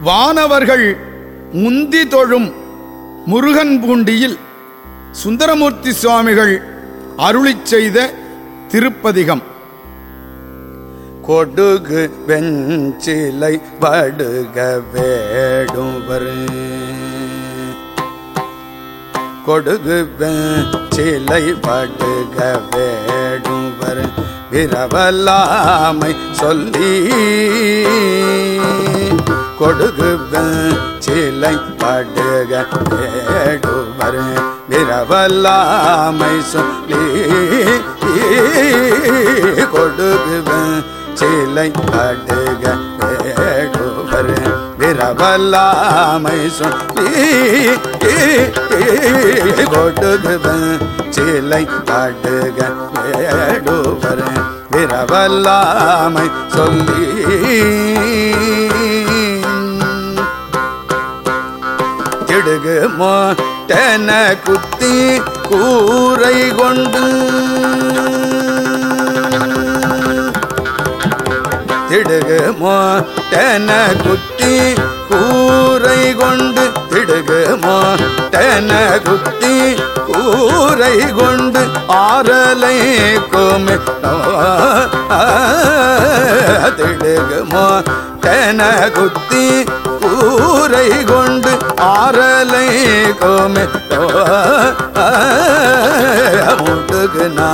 வானவர்கள் முந்தி தொழும் முருகன் பூண்டியில் சுந்தரமூர்த்தி சுவாமிகள் அருளிச் செய்த திருப்பதிகம். கொடுகு வெஞ்சிலை படுக வேடுவர். கொடுகு வெஞ்சிலை படுக வேடுவர். விரவலாமை சொல்லி கொடுகு சிலை படுக வேடுவர் விரவல்லாமை சொல்லி கொடுகு சிலை படுக வேடுவர் விரவல்லாமை சொல்லி கொடுகு சிலை படுக வேடுவர் விரவல்லாமை சொல்லி திடுகு மாட்டன குத்தி கூரை கொண்டு திடுகு மாட்டன குத்தி கூரை கொண்டு திடுகு மாட்டன குத்தி கூரை கொண்டு ஆறலை கோமி திடுகு மாட்டன குத்தி கூரை கொண்டு ஆரலை கோமி முடுகுனா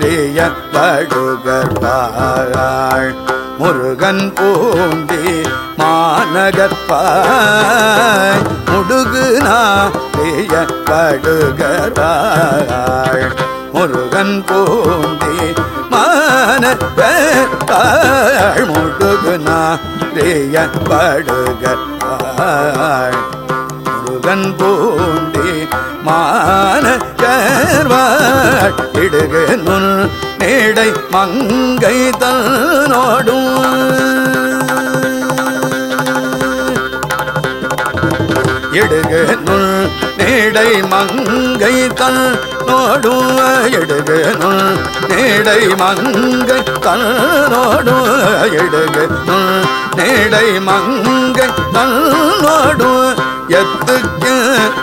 ரிய படுகர்பாள் முருகன் பூண்டி மாநகர்பாய் முடுகுனா ரிய படுகர்பாள் முருகன் பூண்டி மாநகர்பாள் முடுகுனா ரிய படுகர்பாள் முருகன் பூண்டி மான நுண் நேடை மங்கை தன்னோடும். இடுகு நுண் நேடை மங்கை தன்னோடும். இடுகு நுண் நேடை மங்கை தன்னோடும். இடுகு நுண் நேடை மங்கை தன்னோடும். எத்துக்கு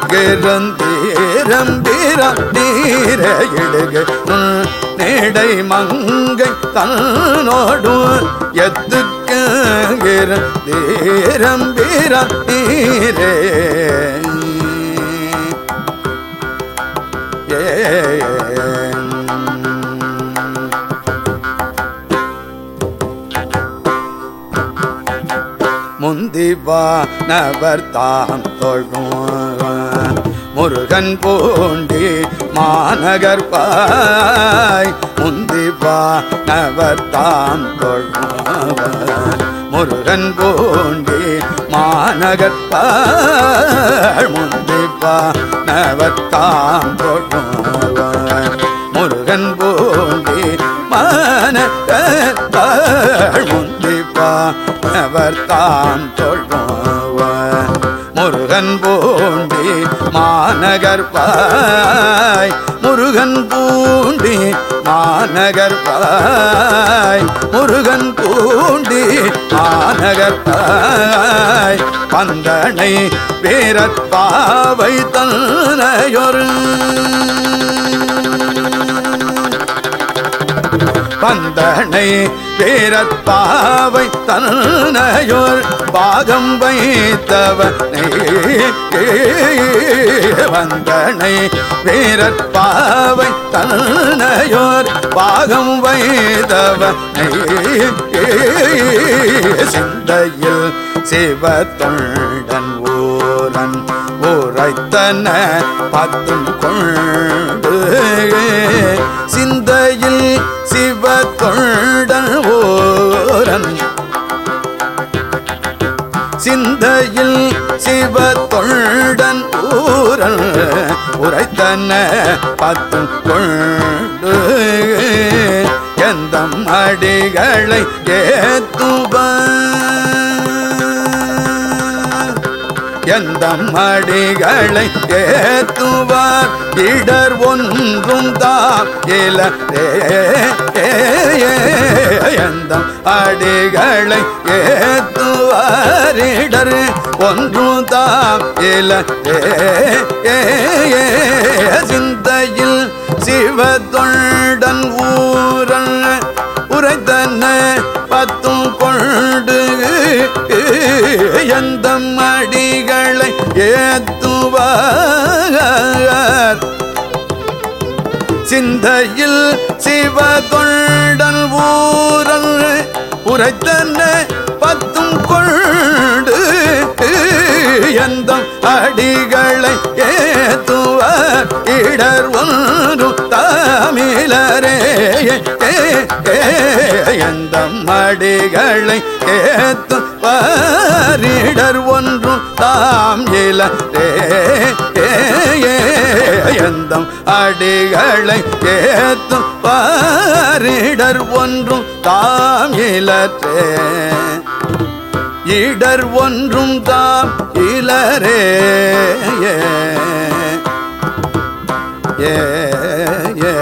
கிரந்தீரம்பீர நீர இடுகு. நேடை மங்கை தன்னோடும் எத்துக்கு கிரந்தீரம்பீர நீரே. ஏ. முந்திவானவர் தாம் தொழும் முருகன் பூண்டி மாநகர்பாய் முந்திவானவர் தாம் தொழும் முருகன் பூண்டி மாநகர்பாய் முந்திவானவர் தாம் தொழும் முருகன் பூண்டி மாநகர்பாய் முந்திப்பா அவர் தான் தொழுவார் முருகன் பூண்டி மாநகர்பாய் முருகன் பூண்டி மாநகர்பாய் முருகன் பூண்டி மாநகர்பாய் பந்தனை வீரப்பாவை தன்னையொரு பந்தனை வீரப்பாவை தன்னையோர் பாகம் வைத்தவனை வந்தனை வீரப்பாவை தன்னையோர் பாகம் வைத்தவனை சிந்தையில் சிவத்தொண்டன் ஓரன் ஊரைத்தன பத்தும் கொண்டு சிந்தையில் சிவ தொண்டன் ஊரல் உரைத்தன பத்து கொண்டு. எந்த அடிகளை ஏத்துவார்? எந்த மடிகளை ஏத்துவார்? இடர் ஒன்றும் தான் இல எந்த அடிகளை ஏத்து பாரிடர் ஒன்றும் தாம் இல சிந்தையில் சிவ தொண்டன் ஊரன் உரைத்தன பத்தும் கொண்டு எந்த மடிகளை ஏத்துவார். சிந்தையில் சிவ தொண்டன் ஊரல் உரைத்தன பத்தும் கொண்டு எந்த அடிகளை ஏத்துவார். இடர் ஒன்று தமிழரே எந்த அடிகளை ஏத்து பாரிடர் ஒன்றும் தாம் இளரே எந்த அடிகளை ஏத்தும் பாரிடர் ஒன்றும் தாம் இலற்றே இடர் ஒன்றும் தாம் இளரே ஏ ஏ.